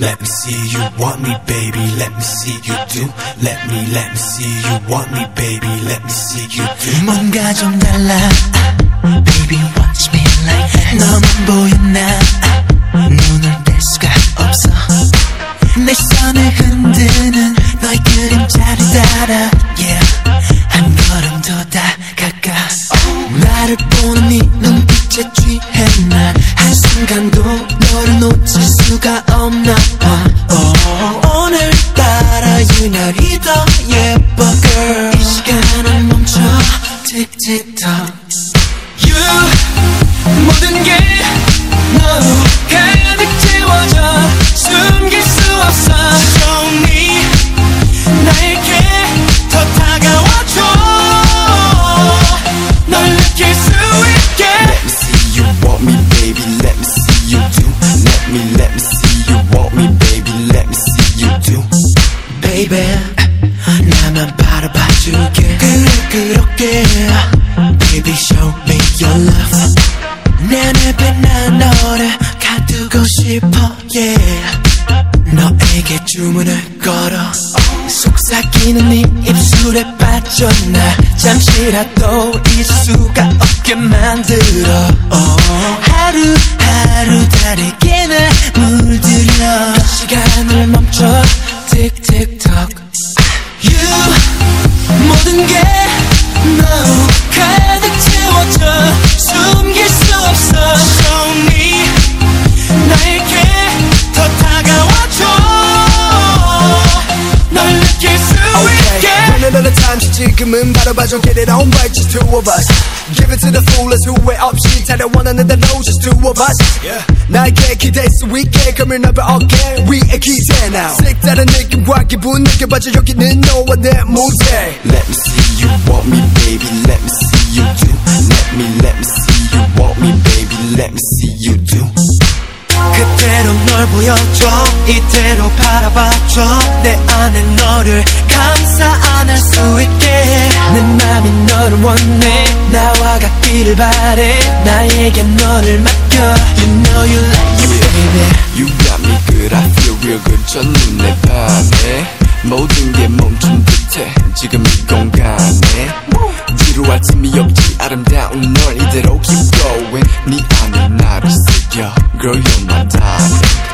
Let me see you want me, baby. Let me see you do. Let me, let me see you want me, baby. Let me see you do. 뭔가 좀 달라 Baby watch me like that 너만 보였나 눈을 뗄 수가 없어 내 손을 흔드는 너의 그림자를 따라 Yeah 한 걸음 더 다가가 나를 보는 네 눈빛에 취해 난 한순간도 너를 놓칠 수가 없나 틱틱톡 You 모든 게 너로 가득 채워져 숨길 수 없어 Show me 나에게 더 다가와줘 널 느낄 수 있게 Let me see you want me, baby. Let me see you do. Let me, let me see you want me, baby. Let me see you do. baby 나만 바라봐줄게 그래 그렇게 baby show me your love. 내 앞에 난 너를 가두고 싶어 yeah. 너에게 주문을 걸어. 속삭이는 네 입술에 빠져 나. 잠시라도 잊을 수가 없게 만들어. 하루하루 다르게 날 물들여. 시간을 멈춰 지금은 바로 봐줘 Get it on right just two of us Give it to the foolish 후회 없이 잘해 원하는 대로 just two of us yeah. 나에게 기댈 수 있게 coming up 어깨 위에 기대 now 색다른 느낌과 기분 느껴봐줘 여기는 너와 내 무대 Let me see you want me, baby. Let me see you do. Let me, let me see you want me, baby. Let me see you do. 그대로 널 보여줘 이대로 바라봐줘 내 안에 너를 감싸 같기를 바래 나에게 너를 맡겨 You know you like it baby You got me good, I feel real good. 첫눈에 반해. 모든 게 멈춘 듯해. 지금 이 공간에. 지루할 틈이 없지. 아름다운 널 이대로 keep going. 네 안에 나를 새겨. Girl, you're my diamond.